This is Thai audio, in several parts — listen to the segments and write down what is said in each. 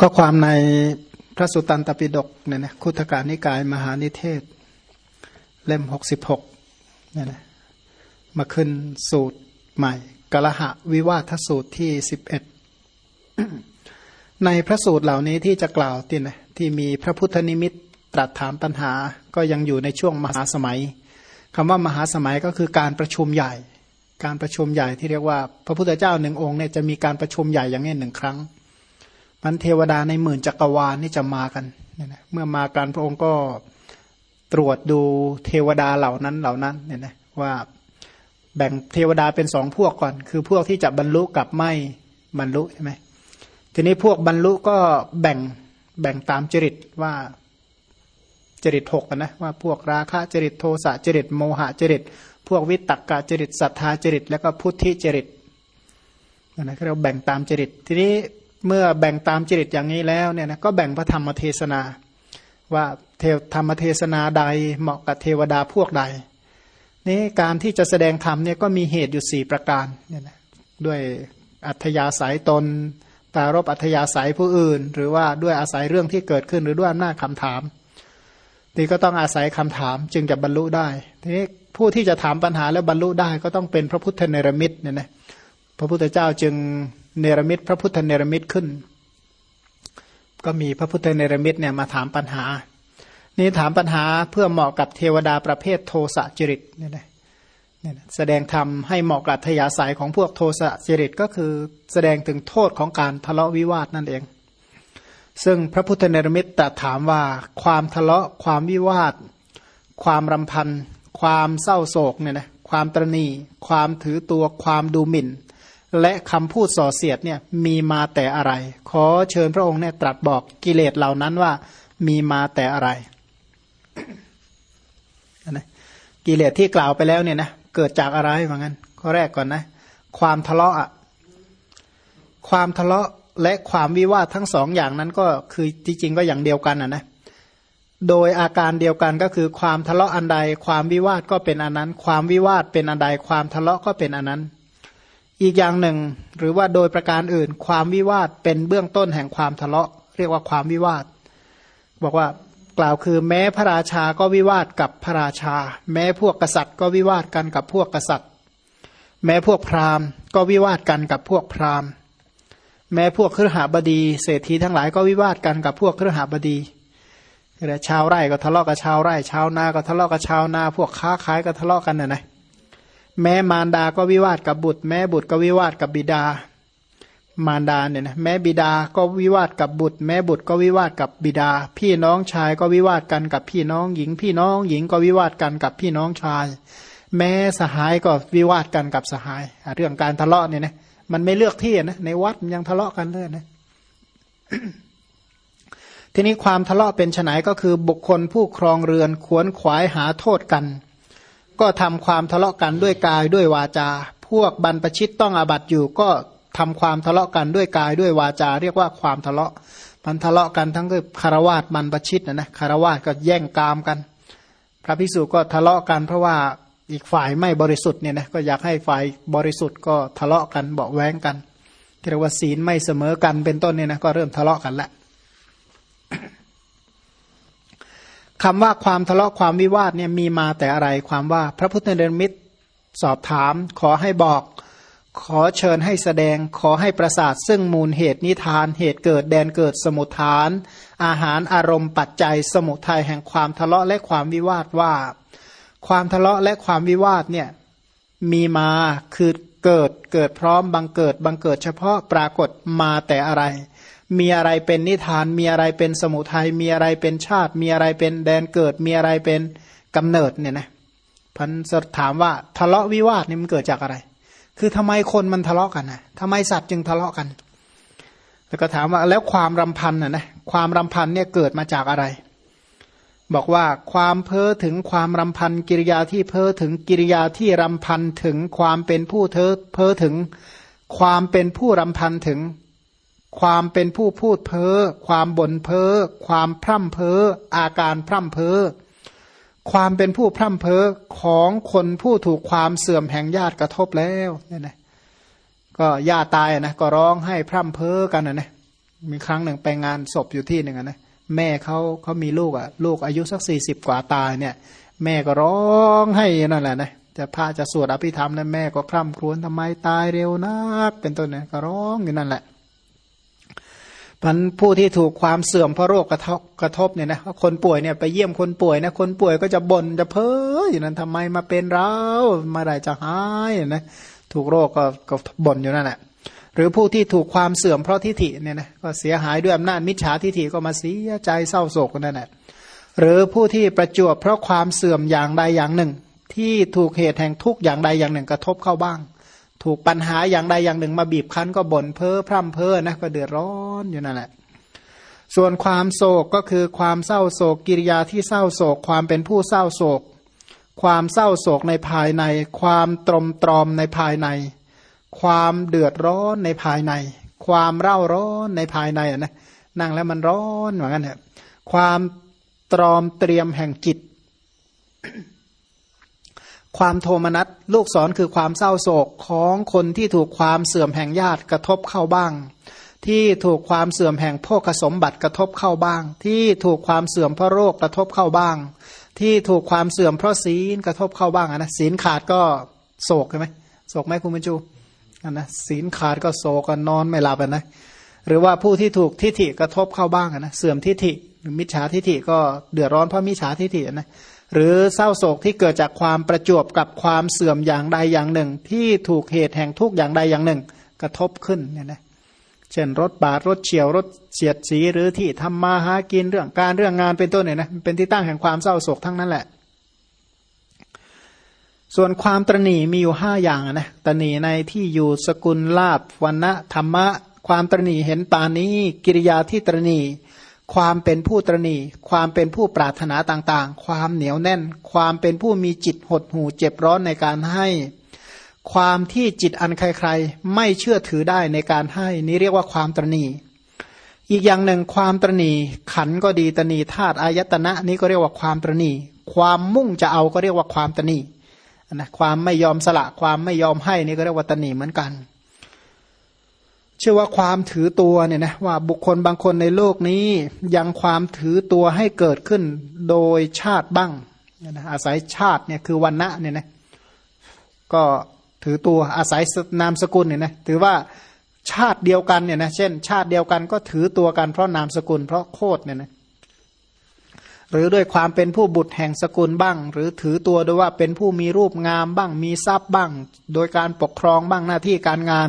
ก็ความในพระสุตตันตปิฎกเนี่ยนะคุถการนิกายมหานิเทศ เล่มหกสิบหกเนี่ยนะมาขึ้นสูตรใหม่กละหะวิวาทสูตรที่สิบเอ็ดในพระสูตรเหล่านี้ที่จะกล่าวตินะที่มีพระพุทธนิมิตตรัสถามปัญหาก็ยังอยู่ในช่วงมหาสมัยคำว่ามหาสมัยก็คือการประชุมใหญ่ การประชุมใหญ่ที่เรียกว่า พระพุทธเจ้าหนึ่งองค์เนี่ยจะมีการประชุมใหญ่อย่างนี้หนึ่งครั้ง มันเทวดาในหมื่นจักรวาลนี่จะมากันเนี่ยนะเมื่อมากันพระองค์ก็ตรวจดูเทวดาเหล่านั้นเหล่านั้นเนี่ยนะว่าแบ่งเทวดาเป็นสองพวกก่อน คือพวกที่จะบรรลุกับไม่บรรลุใช่ไหมทีนี้พวกบรรลุก็แบ่งแบ่งตามจริตว่าจริตหกนะว่าพวกราคะจริตโทสะจริตโมหะจริต พวกวิตกกะจริตศรัทธาจริต แล้วก็พุทธิจริตนะเราแบ่งตามจริต ทีนี้ เมื่อแบ่งตามจริตอย่างนี้แล้วเนี่ยนะก็แบ่งพระธรรมเทศนา ว่าเทวธรรมเทศนาใดเหมาะกับเทวดาพวกใดนี่การที่จะแสดงธรรมเนี่ยก็มีเหตุอยู่สี่ประการเนี่ยนะด้วยอัธยาศัยตนปรารบอัธยาศัยผู้อื่น หรือว่าด้วยอาศัยเรื่องที่เกิดขึ้นหรือด้วยอำนาจคำถามนี่ก็ต้องอาศัยคำถามจึงจะบรรลุได้ ทีนี้ผู้ที่จะถามปัญหาแล้วบรรลุได้ก็ต้องเป็นพระพุทธเนรมิตเนี่ยนะ พระพุทธเจ้าจึง เนรมิตพระพุทธเนรมิตขึ้น ก็มีพระพุทธเนรมิตเนี่ยมาถามปัญหา นี่ถามปัญหาเพื่อเหมาะกับเทวดาประเภทโทสะจริตเนี่ยนะแสดงธรรมให้เหมาะกับทยาสายของพวกโทสะจริตก็คือแสดงถึงโทษของการทะเลาะวิวาทนั่นเอง ซึ่งพระพุทธเนรมิตแต่ถามว่าความทะเลาะความวิวาท ความรำพัน ความเศร้าโศกเนี่ยนะความตรณี ความถือตัวความดูหมิ่น และคำพูดส่อเสียดเนี่ยมีมาแต่อะไร ขอเชิญพระองค์เนี่ยตรัสบอกกิเลสเหล่านั้นว่ามีมาแต่อะไรนะกิเลสที่กล่าวไปแล้วเนี่ยนะเกิดจากอะไรเหมือนกันข้อแรกก่อนนะ ความทะเลาะอะความทะเลาะและความวิวาททั้งสองอย่างนั้นก็คือจริงๆก็อย่างเดียวกันอะนะโดยอาการเดียวกันก็คือความทะเลาะอันใด ความวิวาทก็เป็นอันนั้น ความวิวาทเป็นอันใด ความทะเลาะก็เป็นอันนั้น อีกอย่างหนึ่ง หรือว่าโดยประการอื่น ความวิวาทเป็นเบื้องต้นแห่งความทะเลาะ เรียกว่าความวิวาท บอกว่ากล่าวคือแม้พระราชาก็วิวาทกับพระราชา แม้พวกกษัตริย์ก็วิวาทกันกับพวกกษัตริย์ แม้พวกพราหมณ์ ก็วิวาทกันกับพวกพราหมณ์ แม้พวกเครือหาบดี เศรษฐีทั้งหลายก็วิวาทกันกับพวกเครือหาบดีแต่ชาวไร่ก็ทะเลาะกับชาวไร่ ชาวนาก็ทะเลาะกับชาวนา พวกค้าขายก็ทะเลาะกันน่ะนะ แม้มารดาก็วิวาทกับบุตร แม้บุตรก็วิวาทกับบิดา มารดาเนี่ยนะแม้บิดาก็วิวาทกับบุตร แม้บุตรก็วิวาทกับบิดา พี่น้องชายก็วิวาทกันกับพี่น้องหญิง พี่น้องหญิงก็วิวาทกันกับพี่น้องชาย แม้สหายก็วิวาทกันกับสหาย เรื่องการทะเลาะเนี่ยนะมันไม่เลือกที่นะในวัดมันยังทะเลาะกันเลยนะทีนี้ความทะเลาะเป็นไนก็คือบุคคลผู้ครองเรือนขวนขวายหาโทษกัน ก็ทำความทะเลาะกันด้วยกายด้วยวาจา พวกบรรพชิตต้องอาบัตอยู่ ก็ทำความทะเลาะกันด้วยกายด้วยวาจา เรียกว่าความทะเลาะมันทะเลาะกันทั้งคือคารวาสบรรพชิตนะนะคารวาสก็แย่งกามกัน พระภิกษุก็ทะเลาะกันเพราะว่าอีกฝ่ายไม่บริสุทธิ์เนี่ยนะก็อยากให้ฝ่ายบริสุทธิ์ก็ทะเลาะกันเบาแว้งกันที่เรียกว่าศีลไม่เสมอกันเป็นต้นเนี่ยนะก็เริ่มทะเลาะกันแล้ว คำว่าความทะเลาะความวิวาทเนี่ยมีมาแต่อะไรความว่าพระพุทธเดชมิตรสอบถาม ขอให้บอก ขอเชิญให้แสดง ขอให้ประสาทซึ่งมูลเหตุนิทาน เหตุเกิดแดนเกิดสมุทฐาน อาหารอารมณ์ปัจจัยสมุทัยแห่งความทะเลาะและความวิวาทว่า ความทะเลาะและความวิวาทเนี่ยมีมาคือเกิดเกิดพร้อมบังเกิดบังเกิดเฉพาะปรากฏมาแต่อะไร มีอะไรเป็นนิทาน มีอะไรเป็นสมุทัย มีอะไรเป็นชาติ มีอะไรเป็นแดนเกิด มีอะไรเป็นกำเนิดเนี่ยนะพันถามว่าทะเลาะวิวาทนี่มันเกิดจากอะไร คือทำไมคนมันทะเลาะกันนะทำไมสัตว์จึงทะเลาะกัน แล้วก็ถามว่าแล้วความรำพันน่ะนะความรำพันเนี่ยเกิดมาจากอะไร บอกว่าความเพ้อถึงความรำพันกิริยาที่เพ้อถึงกิริยาที่รำพันถึงความเป็นผู้เธอเพ้อถึงความเป็นผู้รำพันถึง ความเป็นผู้พูดเพ้อ ความบ่นเพ้อ ความพร่ำเพ้อ อาการพร่ำเพ้อ ความเป็นผู้พร่ำเพ้อของคนผู้ถูกความเสื่อมแห่งญาติกระทบแล้วเนี่ยนะก็ญาติตายนะก็ร้องให้พร่ำเพ้อกันนะนะมีครั้งหนึ่งไปงานศพอยู่ที่หนึ่งนะแม่เขาเขามีลูกอะ ลูกอายุสักสี่สิบกว่าตายเนี่ย แม่ก็ร้องให้นั่นแหละนะจะพาจะสวดอภิธรรมนะแม่ก็คร่ำครวญทำไมตายเร็วนักเป็นต้นเนี่ยก็ร้องอยู่นั่นแหละ พันผู้ที่ถูกความเสื่อมเพราะโรคกระทบกระทบเนี่ยนะคนป่วยเนี่ยไปเยี่ยมคนป่วยนะคนป่วยก็จะบ่นจะเพ้ออยู่นั้นทำไมมาเป็นเราเมื่อไรจะหายนะถูกโรคก็ก็บ่นอยู่นั่นแหละหรือผู้ที่ถูกความเสื่อมเพราะทิฏฐิเนี่ยนะก็เสียหายด้วยอำนาจมิจฉาทิฏฐิก็มาเสียใจเศร้าโศกนั่นแหละหรือผู้ที่ประจวบเพราะความเสื่อมอย่างใดอย่างหนึ่ง ที่ถูกเหตุแห่งทุกข์อย่างใดอย่างหนึ่งกระทบเข้าบ้าง ถูกปัญหาอย่างใดอย่างหนึ่งมาบีบคั้นก็บ่นเพ้อพร่ำเพ้อนะก็เดือดร้อนอยู่นั่นแหละ ส่วนความโศกก็คือความเศร้าโศกกิริยาที่เศร้าโศก ความเป็นผู้เศร้าโศก ความเศร้าโศกในภายใน ความตรมตรอมในภายใน ความเดือดร้อนในภายใน ความเร่าร้อนในภายในอะนะนั่งแล้วมันร้อนเหมือนกันเถอะความตรอมเตรียมแห่งจิต ความโทมนัสลูกศรคือความเศร้าโศกของคนที่ถูกความเสื่อมแห่งญาติกระทบเข้าบ้าง ที่ถูกความเสื่อมแห่งโภคสมบัติกระทบเข้าบ้าง ที่ถูกความเสื่อมเพราะโรคกระทบเข้าบ้าง ที่ถูกความเสื่อมเพราะศีลกระทบเข้าบ้างนะศีลขาดก็โศกใช่ไหมโศกไหมคุณบรรจูนะศีลขาดก็โศกนนอนไม่หลับนะหรือว่าผู้ที่ถูกทิฏฐิกระทบเข้าบ้างนะเสื่อมทิฏฐิมิจฉาทิฏฐิก็เดือดร้อนเพราะมิจฉาทิฏฐินะ หรือเศร้าโศกที่เกิดจากความประจวบกับความเสื่อมอย่างใดอย่างหนึ่ง ที่ถูกเหตุแห่งทุกอย่างใดอย่างหนึ่ง กระทบขึ้นเนี่ยนะเช่นรถบาดรถเฉียวรถเสียดสีหรือที่ทำมาหากินเรื่องการเรื่องงานเป็นต้นเนี่ยนะเป็นที่ตั้งแห่งความเศร้าโศกทั้งนั้นแหละ ส่วนความตรณีมีอยู่ห้าอย่างนะตรณีในที่อยู่สกุลลาบวันณะธรรมะ ความตรณีเห็นปานนี้ กิริยาที่ตรณี ความเป็นผู้ตรณี ความเป็นผู้ปรารถนาต่างๆ ความเหนียวแน่น ความเป็นผู้มีจิตหดหูเจ็บร้อนในการให้ ความที่จิตอันใครๆ ไม่เชื่อถือได้ในการให้ นี้เรียกว่าความตรณี อีกอย่างหนึ่งความตรณี ขันก็ดีตรณีธาตุอายตนะนี้ก็เรียกว่าความตรณี ความมุ่งจะเอาก็เรียกว่าความตรณีนะความไม่ยอมสละความไม่ยอมให้นี่ก็เรียกว่าตนีเหมือนกัน ชื่อว่าความถือตัวเนี่ยนะว่าบุคคลบางคนในโลกนี้ยังความถือตัวให้เกิดขึ้นโดยชาติบ้างนะอาศัยชาติเนี่ยคือวันณะเนี่ยนะก็ถือตัวอาศัยนามสกุลเนี่ยนะถือว่าชาติเดียวกันเนี่ยนะเช่น ชาติเดียวกันก็ถือตัวกันเพราะนามสกุลเพราะโคดเนี่ยนะ หรือด้วยความเป็นผู้บุตรแห่งสกุลบ้าง หรือถือตัวด้วยว่าเป็นผู้มีรูปงามบ้าง มีทรัพย์บ้าง โดยการปกครองบ้างหน้าที่การงาน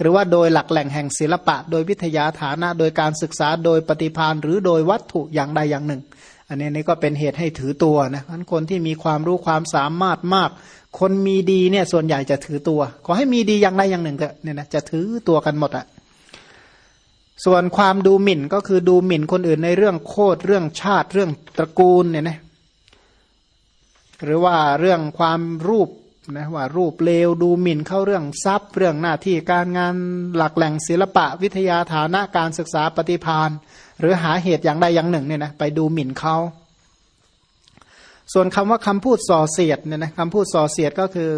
หรือว่าโดยหลักแหล่งแห่งศิลปะ โดยวิทยาฐานะ โดยการศึกษาโดยปฏิพานหรือโดยวัตถุอย่างใดอย่างหนึ่ง อันนี้นี่ก็เป็นเหตุให้ถือตัวนะพันคนที่มีความรู้ความสามารถมาก คนมีดีเนี่ยส่วนใหญ่จะถือตัว ขอให้มีดีอย่างใดอย่างหนึ่งเถอะเนี่ยนะจะถือตัวกันหมดอะ ส่วนความดูหมิ่นก็คือดูหมิ่นคนอื่นในเรื่องโคดเรื่องชาติเรื่องตระกูลเนี่ยนะหรือว่าเรื่องความรูปนะว่ารูปเลวดูหมิ่นเข้าเรื่องทรัพย์ เรื่องหน้าที่การงานหลักแหล่งศิลปะวิทยาฐานะการศึกษาปฏิพานหรือหาเหตุอย่างใดอย่างหนึ่งเนี่ยนะไปดูหมิ่นเขาส่วนคำว่าคำพูดส่อเสียดเนี่ยนะคำพูดส่อเสียดก็คือ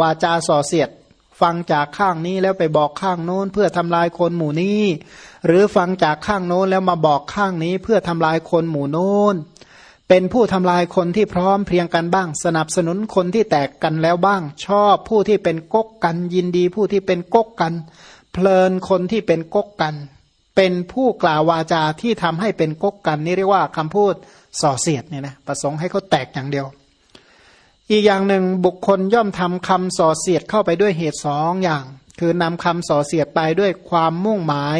วาจาส่อเสียด ฟังจากข้างนี้แล้วไปบอกข้างโน้น เพื่อทำลายคนหมู่นี้ หรือฟังจากข้างโน้นแล้วมาบอกข้างนี้ เพื่อทำลายคนหมู่โน้น เป็นผู้ทำลายคนที่พร้อมเพียงกันบ้าง สนับสนุนคนที่แตกกันแล้วบ้าง ชอบผู้ที่เป็นก๊กกันยินดีผู้ที่เป็นก๊กกัน เพลินคนที่เป็นก๊กกัน เป็นผู้กล่าววาจาที่ทำให้เป็นก๊กกันนี่เรียกว่าคำพูดส่อเสียดเนี่ยนะประสงค์ให้เขาแตกอย่างเดียว อีกอย่างหนึ่งบุคคลย่อมทำคำส่อเสียดเข้าไปด้วยเหตุสองอย่าง คือนำคำส่อเสียดไปด้วยความมุ่งหมาย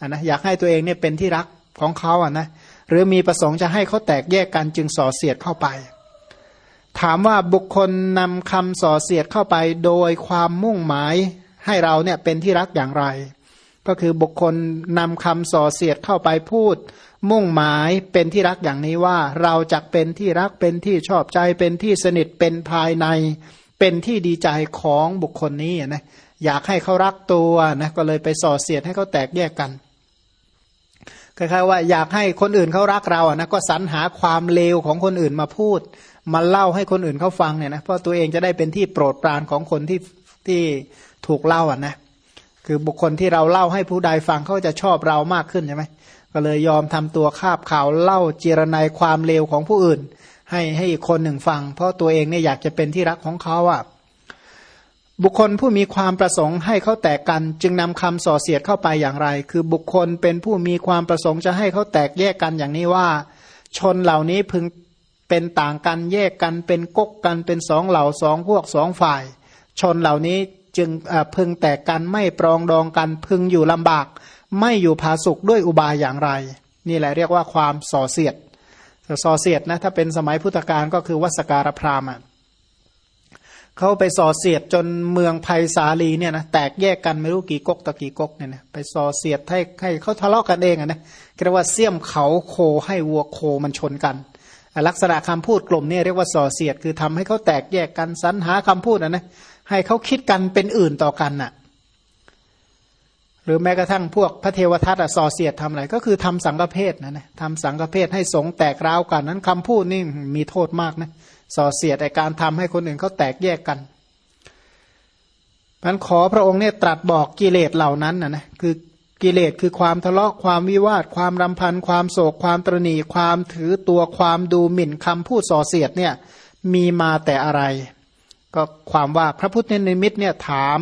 นนะอยากให้ตัวเองเนี่ยเป็นที่รักของเขาอะนะหรือมีประสงค์จะให้เขาแตกแยกกันจึงส่อเสียดเข้าไป ถามว่าบุคคลนำคำส่อเสียดเข้าไปโดยความมุ่งหมายให้เราเนี่ยเป็นที่รักอย่างไร ก็คือบุคคลนำคำส่อเสียดเข้าไปพูด มุ่งหมายเป็นที่รักอย่างนี้ว่า เราจะเป็นที่รักเป็นที่ชอบใจเป็นที่สนิทเป็นภายใน เป็นที่ดีใจของบุคคลนี้นะอยากให้เขารักตัวนะก็เลยไปส่อเสียดให้เขาแตกแยกกันคล้ายๆว่าอยากให้คนอื่นเขารักเราอะนะก็สรรหาความเลวของคนอื่นมาพูด มาเล่าให้คนอื่นเขาฟังเนี่ยนะเพราะตัวเองจะได้เป็นที่โปรดปรานของคนที่ที่ถูกเล่าอะนะ คือบุคคลที่เราเล่าให้ผู้ใดฟังเขาจะชอบเรามากขึ้นใช่ไหมก็เลยยอมทำตัวคาบข่าวเล่าเจรนายความเลวของผู้อื่น ให้ให้อีกคนหนึ่งฟัง เพราะตัวเองเนี่ยอยากจะเป็นที่รักของเขาอะบุคคลผู้มีความประสงค์ให้เขาแตกกัน จึงนำคำส่อเสียดเข้าไปอย่างไร คือบุคคลเป็นผู้มีความประสงค์จะให้เขาแตกแยกกันอย่างนี้ว่า ชนเหล่านี้พึงเป็นต่างกันแยกกันเป็นกกกันเป็นสองเหล่าสองพวกสองฝ่าย ชนเหล่านี้ จึงพึงแตกกันไม่ปรองดองกันพึงอยู่ลำบาก ไม่อยู่ผาสุกด้วยอุบายอย่างไร นี่แหละเรียกว่าความส่อเสียดส่อเสียดนะถ้าเป็นสมัยพุทธกาลก็คือวัสการพรามณ์เขาไปส่อเสียดจนเมืองไผ่สาลีเนี่ยนะแตกแยกกันไม่รู้กี่ก๊กตะกี่ก๊กเนี่ยนะไปส่อเสียดให้ให้เขาทะเลาะกันเองนะเรียกว่าเสี่ยมเขาโคให้วัวโคมันชนกันลักษณะคำพูดกลุ่มนี้เรียกว่าส่อเสียดคือทำให้เขาแตกแยกกันสรรหาคำพูดนะนะ ให้เขาคิดกันเป็นอื่นต่อกันน่ะ หรือแม้กระทั่งพวกพระเทวทัตส่อเสียดทำอะไร ก็คือทำสังฆเพศนะนะทำสังฆเพศให้สงแตกร้าวกันนั้นคำพูดนี่มีโทษมากนะส่อเสียดในการทำให้คนอื่นเขาแตกแยกกันมันขอพระองค์เนี่ยตรัสบอกกิเลสเหล่านั้นนะนะคือกิเลสคือความทะเลาะความวิวาท ความรำพันความโศกความตรณีความถือตัวความดูหมิ่นคำพูดส่อเสียดเนี่ยมีมาแต่อะไร ก็ความว่าพระพุทธนิมิตเนี่ยถาม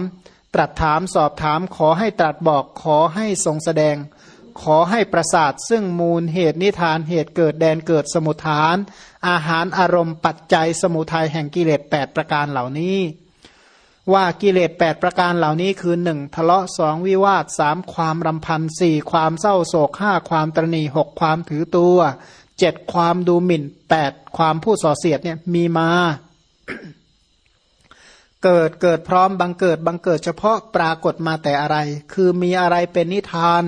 ตรัสถามสอบถามขอให้ตรัสบอกขอให้ทรงแสดง ขอให้ประสาทซึ่งมูลเหตุนิทานเหตุเกิดแดนเกิดสมุทฐาน อาหารอารมณ์ปัจจัยสมุทัยแห่งกิเลส8ประการเหล่านี้ ว่ากิเลสแปดประการเหล่านี้คือหนึ่งทะเลาะสองวิวาทสามความรำพันสี่ความเศร้าโศกห้าความตรณีหกความถือตัวเจ็ดความดูหมิ่นแปดความผู้ส่อเสียดเนี่ยมีมา เกิดเกิดพร้อมบังเกิดบังเกิดเฉพาะปรากฏมาแต่อะไร คือมีอะไรเป็นนิทาน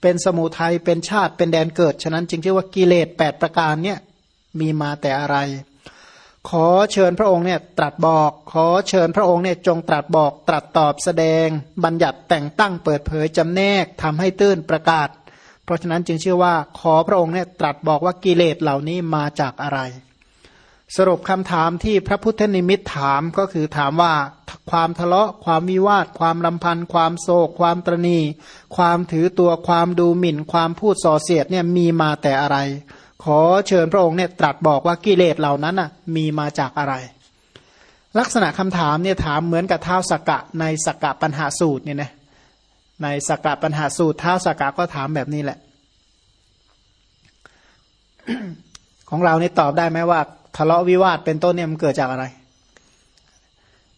เป็นสมุทัยเป็นชาติเป็นแดนเกิด ฉะนั้นจึงชื่อว่ากิเลสแปดประการเนี่ยมีมาแต่อะไร ขอเชิญพระองค์เนี่ยตรัสบอก ขอเชิญพระองค์เนี่ยจงตรัสบอกตรัสตอบแสดง บัญญัติแต่งตั้งเปิดเผยจำแนกทำให้ตื้นประกาศ เพราะฉะนั้นจึงเชื่อว่าขอพระองค์เนี่ยตรัสบอกว่ากิเลสเหล่านี้มาจากอะไร สรุปคำถามที่พระพุทธนิมิตถามก็คือถามว่าความทะเลาะความวิวาท ความลำพันธ์ความโศก ความตรณี ความถือตัวความดูหมิ่น ความพูดส่อเสียดเนี่ยมีมาแต่อะไร ขอเชิญพระองค์เนี่ยตรัสบอกว่ากิเลสเหล่านั้นน่ะมีมาจากอะไร ลักษณะคำถามเนี่ยถามเหมือนกับเท้าสกกะในสกกะปัญหาสูตรเนี่ยนะในสกกะปัญหาสูตรเท้าสกกะก็ถามแบบนี้แหละ ของเราเนี่ตอบได้ไหมว่า ทะเลาะวิวาทเป็นต้นเนี่ยมันเกิดจากอะไร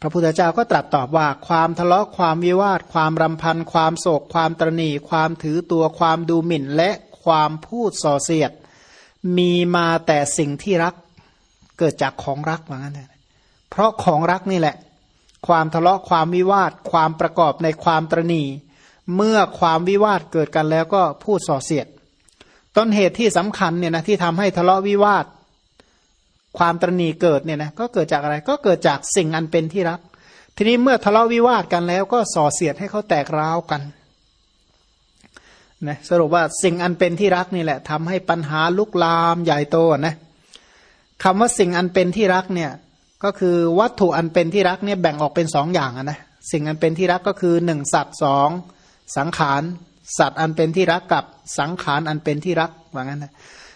พระพุทธเจ้าก็ตรัสตอบว่าความทะเลาะความวิวาท ความรำพัน ความโศก ความตรณีความถือตัวความดูหมิ่น และความพูดส่อเสียด มีมาแต่สิ่งที่รัก เกิดจากของรักเหมือนกันเพราะของรักนี่แหละ ความทะเลาะความวิวาท ความประกอบในความตรณีเมื่อความวิวาทเกิดกันแล้วก็พูดส่อเสียด ต้นเหตุที่สำคัญเนี่ยนะที่ทำให้ทะเลาะวิวาท ความตรณีเกิดเนี่ยนะก็เกิดจากอะไรก็เกิดจากสิ่งอันเป็นที่รัก ทีนี้เมื่อทะเลาะวิวาทกันแล้วก็ส่อเสียดให้เขาแตกร้าวกันนะสรุปว่าสิ่งอันเป็นที่รักนี่แหละทำให้ปัญหาลุกลามใหญ่โตนะคำว่าสิ่งอันเป็นที่รักเนี่ยก็คือวัตถุอันเป็นที่รักเนี่ยแบ่งออกเป็นสองอย่างนะสิ่งอันเป็นที่รักก็คือหนึ่งสัตว์สองสังขารสัตว์อันเป็นที่รักกับสังขารอันเป็นที่รักว่างั้นนะ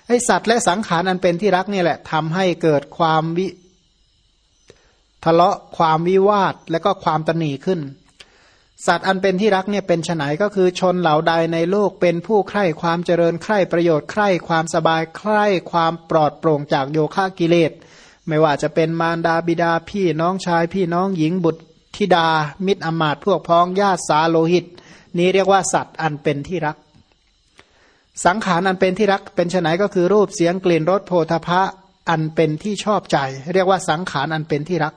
ไอสัตว์และสังขารอันเป็นที่รักนี่แหละทำให้เกิดความวิทะเลาะความวิวาทและก็ความตนีขึ้น สัตว์อันเป็นที่รักเนี่ยเป็นไนก็คือชนเหล่าใดในโลกเป็นผู้ใคร่ความเจริญใคร่ประโยชน์ใคร่ความสบายใคร่ความปลอดโปร่งจากโยคะกิเลส ไม่ว่าจะเป็นมารดาบิดาพี่น้องชายพี่น้องหญิงบุตรธิดา มิตรอมาตพวกพ้องญาติสาโลหิต นี้เรียกว่าสัตว์อันเป็นที่รัก สังขารอันเป็นที่รักเป็นไนก็คือรูปเสียงกลิ่นรสโพธพะอันเป็นที่ชอบใจ เรียกว่าสังขารอันเป็นที่รัก